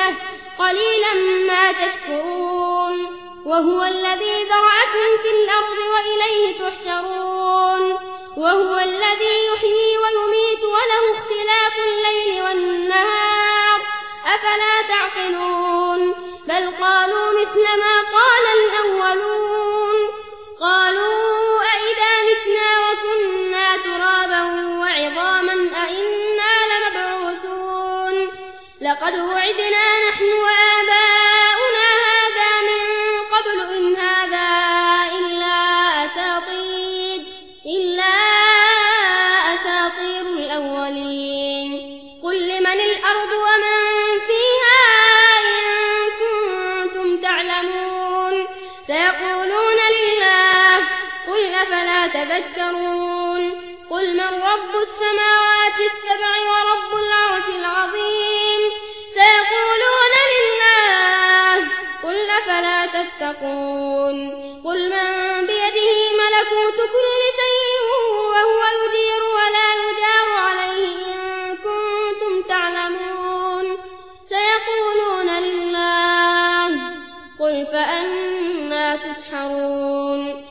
والأفئدة قليلا ما تشكرون. وهو الذي ذرعكم في الأرض وإليه تحشرون. وهو الذي يحيي ويميت وله اختلاف الليل والنهار. أفلا تعقلون؟ لقد وعدنا نحن وآباؤنا هذا من قبل إن هذا إلا أساطير إلا أساطير الأولين. قل لمن الأرض ومن فيها إن كنتم تعلمون. سيقولون لله قل أفلا تذكرون؟ قل من رب السماوات السبع ورب تتقون قل من بيده ملكوت كل شيء وهو يدير ولا يدار عليه إن كنتم تعلمون. سيقولون لله قل فأنا تسحرون.